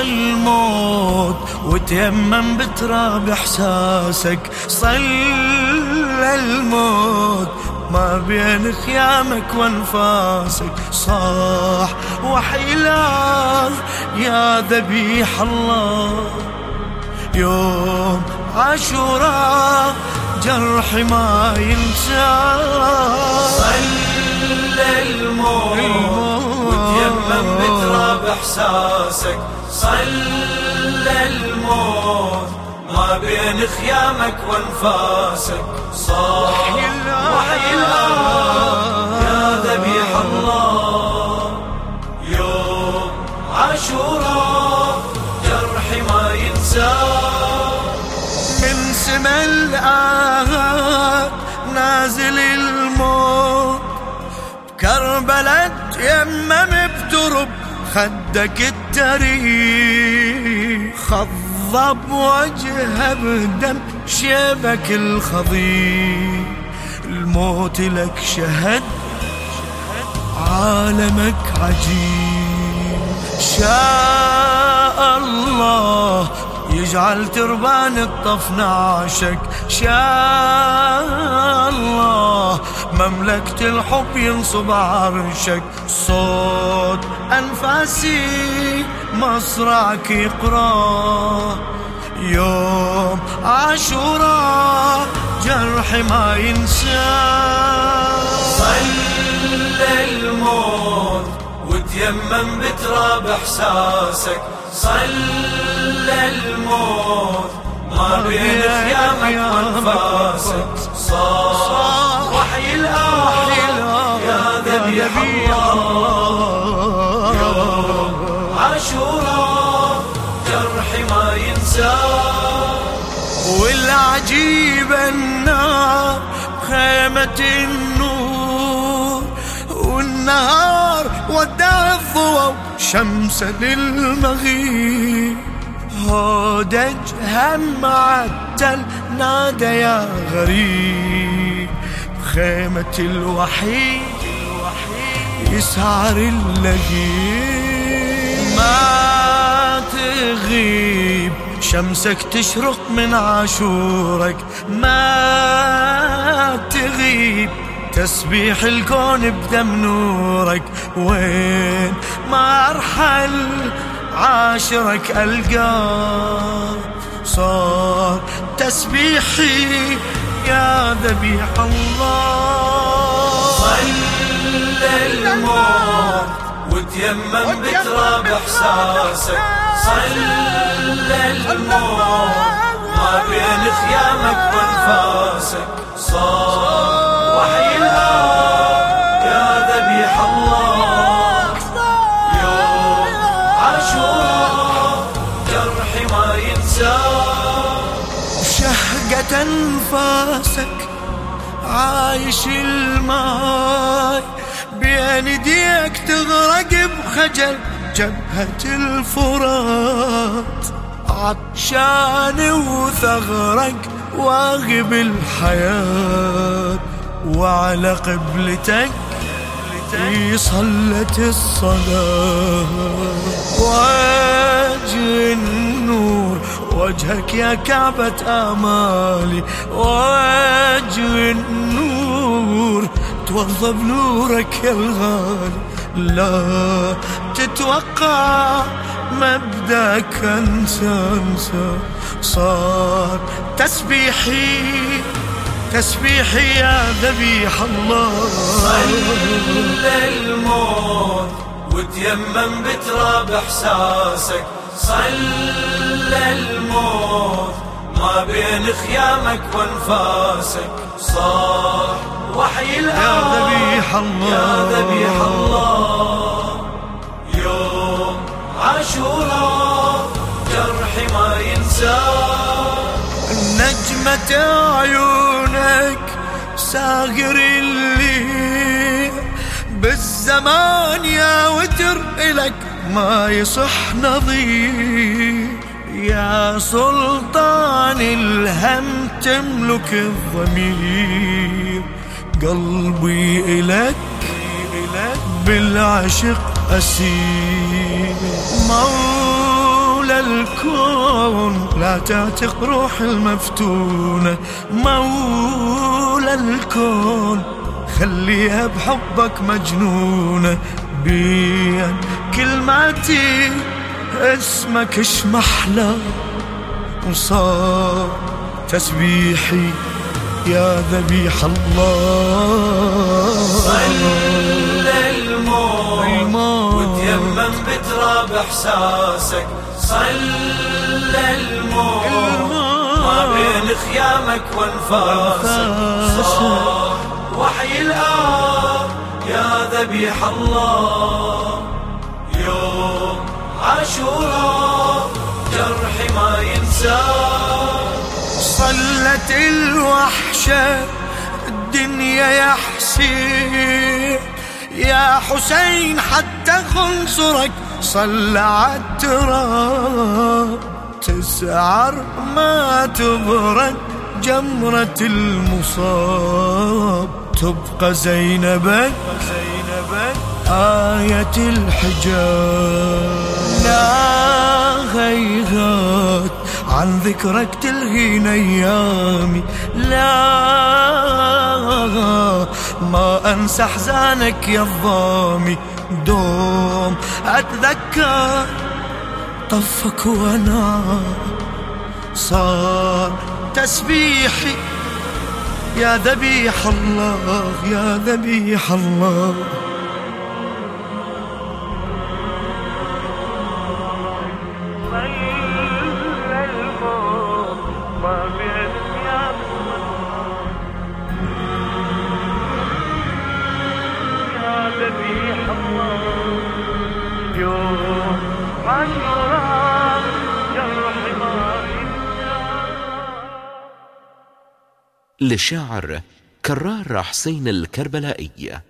الموت وتيمم بتراب إحساسك. صلى الموت ما بين خيامك وانفاسك. صاح وحي يا ذبيح الله. يوم عاشوراء جرحي ما ينسى. صلى الموت إحساسك صلى الموت. ما بين خيامك وانفاسك صار وحي الله. يا ذبيح الله. يوم عاشوراء جرحي ما ينسى. من سما الآهات نازل الموت. كربلة يمم بترب خدك التاريخ خضب وجهه بدم شيبك الخضير الموت لك شهد عالمك عجيب. شاء الله يجعل تربان الطف نعشك شاء الله مملكة الحب ينصب عرشك صوت أنفاسي مصرعك يقرأ. يوم عاشوراء جرحي ما ينسى. صلى الموت وتيمم بتراب إحساسك. صلى الموت ما بين خيامك وانفاسك صار وحي الآه يا ذبيح الله يوم عاشوراء جرحي ما ينسى والعجيب النار خيمة النور والنهار ودع الضوء شمس للمغيب. هودج هم عتل نادى يا غريب. خيمة الوحيد يسعر اللهيب ما تغيب شمسك تشرق من عاشورك. ما تغيب تسبيح الكون بدم نورك. وين ما ارحل عاشرك القاه صار تسبيحي يا ذبيح الله. صلى الموت وتيمم بتراب إحساسك. صلى الموت ما بين خيامك وانفاسك. صار انفاسك عايش الماي. بين ايديك تغرق بخجل جبهة الفرات. عطشان وثغرك واغب الحياة. وعلى قبلتك صلت الصلاة. وجه النور وجهك يا كعبة آمالي وجه النور توضى بنورك يا الغالي. لا تتوقع مبدأك انسى أنسى صار تسبيحي تسبيحي يا ذبيح الله. صلى الموت وتيمم بتراب إحساسك. صلى الموت ما بين خيامك وانفاسك صاح وحي يا الآه ذبيح الله. يا ذبيح الله. يوم عاشوراء جرحي ما ينسى. نجمة عيونك ساغر الليل بالزمان يا وتر إلك ما يصح نظير. يا سلطان الهم تملك الضمير. قلبي إلك بالعشق أسير. موت الكون لا تعتق روح المفتونة. مولى الكون خليها بحبك مجنونة. بين كلماتي اسمك اش محلى وصار تسبيحي يا ذبيح الله. صلى الموت وتيمم بتراب إحساسك. صلى الموت ما بين خيامك وانفاسك. صار وحي الآن يا ذبيح الله. يوم عاشوراء جرحي ما ينساه صلت الوحشة الدنيا يا حسين. يا حسين حتى خنصرك صلى عالتراب تسعر ما تبرد جمرة المصاب. تبقى زينبك آية الحجاب. عن ذكرك تلهينا أيامي. لا ما أنسى احزانك يا الضامي. دوم أتذكر طفك وأنا صار تسبيحي. يا ذبيح الله يا ذبيح الله. للشاعر كرار حسين الكربلائي